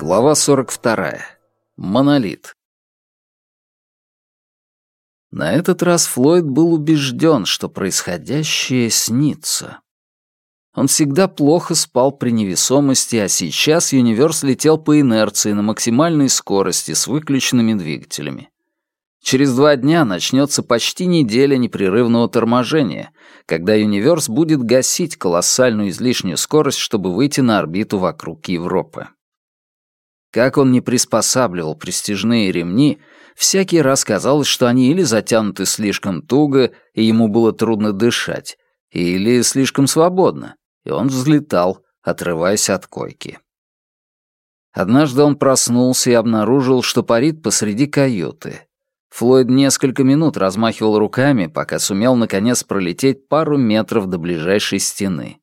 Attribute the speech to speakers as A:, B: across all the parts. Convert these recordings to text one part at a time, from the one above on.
A: Глава 42. Монолит. На этот раз Флойд был убежден, что происходящее снится. Он всегда плохо спал при невесомости, а сейчас Юниверс летел по инерции на максимальной скорости с выключенными двигателями. Через два дня начнется почти неделя непрерывного торможения, когда Юниверс будет гасить колоссальную излишнюю скорость, чтобы выйти на орбиту вокруг Европы. Как он не приспосабливал престижные ремни, всякий раз казалось, что они или затянуты слишком туго, и ему было трудно дышать, или слишком свободно, и он взлетал, отрываясь от койки. Однажды он проснулся и обнаружил, что парит посреди каюты. Флойд несколько минут размахивал руками, пока сумел наконец пролететь пару метров до ближайшей стены.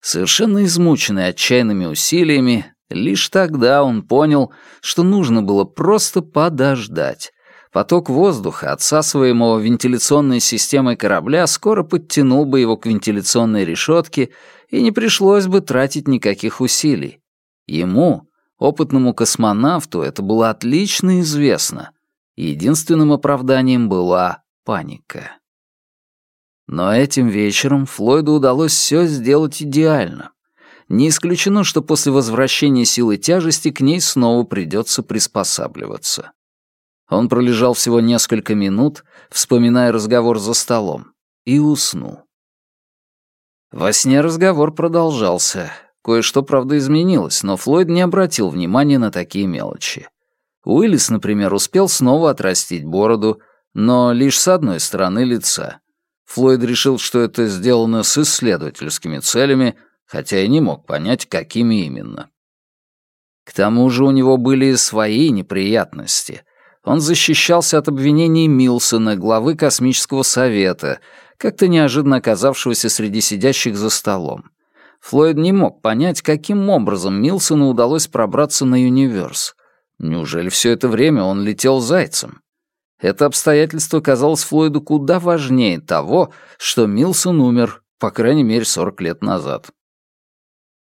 A: Совершенно измученный отчаянными усилиями, Лишь тогда он понял, что нужно было просто подождать. Поток воздуха, отсасываемого вентиляционной системой корабля, скоро подтянул бы его к вентиляционной решетке, и не пришлось бы тратить никаких усилий. Ему, опытному космонавту, это было отлично известно. Единственным оправданием была паника. Но этим вечером Флойду удалось все сделать идеально. Не исключено, что после возвращения силы тяжести к ней снова придется приспосабливаться. Он пролежал всего несколько минут, вспоминая разговор за столом, и уснул. Во сне разговор продолжался. Кое-что, правда, изменилось, но Флойд не обратил внимания на такие мелочи. Уиллис, например, успел снова отрастить бороду, но лишь с одной стороны лица. Флойд решил, что это сделано с исследовательскими целями, хотя и не мог понять, какими именно. К тому же у него были свои неприятности. Он защищался от обвинений Милсона, главы Космического совета, как-то неожиданно оказавшегося среди сидящих за столом. Флойд не мог понять, каким образом Милсону удалось пробраться на Юниверс. Неужели все это время он летел зайцем? Это обстоятельство казалось Флойду куда важнее того, что Милсон умер, по крайней мере, 40 лет назад.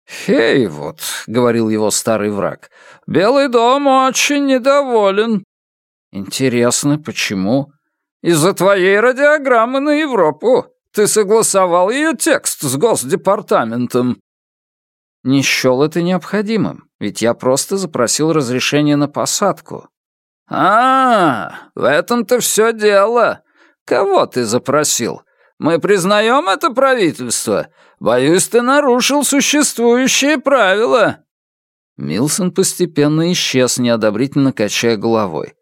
A: «Хей, вот», — говорил его старый враг, — «Белый дом очень недоволен». «Интересно, почему?» «Из-за твоей радиограммы на Европу. Ты согласовал ее текст с Госдепартаментом». «Не счел это необходимым, ведь я просто запросил разрешение на посадку». «А, в этом-то все дело. Кого ты запросил? Мы признаем это правительство. Боюсь, ты нарушил существующие правила». Милсон постепенно исчез, неодобрительно качая головой.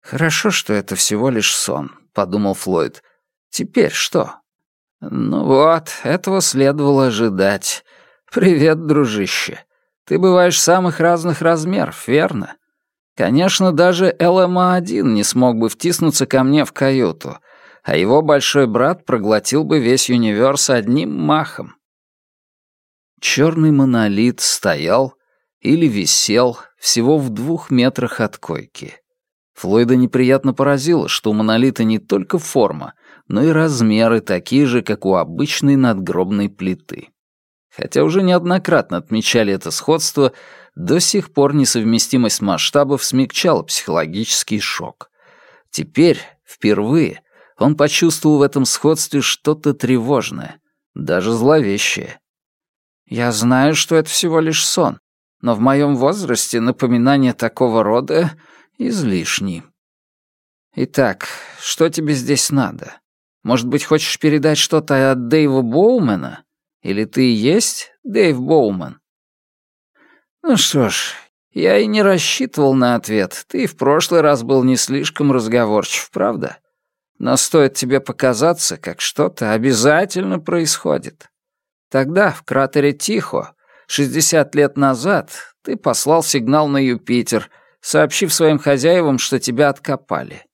A: «Хорошо, что это всего лишь сон», — подумал Флойд. «Теперь что?» «Ну вот, этого следовало ожидать. Привет, дружище. Ты бываешь самых разных размеров, верно? Конечно, даже ЛМА-1 не смог бы втиснуться ко мне в каюту, а его большой брат проглотил бы весь универс одним махом. Черный монолит стоял или висел всего в двух метрах от койки. Флойда неприятно поразило, что у монолита не только форма, но и размеры такие же, как у обычной надгробной плиты. Хотя уже неоднократно отмечали это сходство, до сих пор несовместимость масштабов смягчала психологический шок. Теперь, впервые, он почувствовал в этом сходстве что-то тревожное, даже зловещее. «Я знаю, что это всего лишь сон, но в моем возрасте напоминание такого рода излишни. Итак, что тебе здесь надо? Может быть, хочешь передать что-то от Дэйва Боумена? Или ты и есть Дэйв Боумен?» «Ну что ж, я и не рассчитывал на ответ. Ты в прошлый раз был не слишком разговорчив, правда?» Но стоит тебе показаться, как что-то обязательно происходит. Тогда, в кратере Тихо, 60 лет назад, ты послал сигнал на Юпитер, сообщив своим хозяевам, что тебя откопали.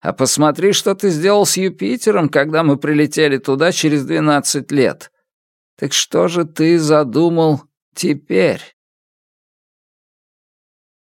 A: А посмотри, что ты сделал с Юпитером, когда мы прилетели туда через 12 лет. Так что же ты задумал теперь?»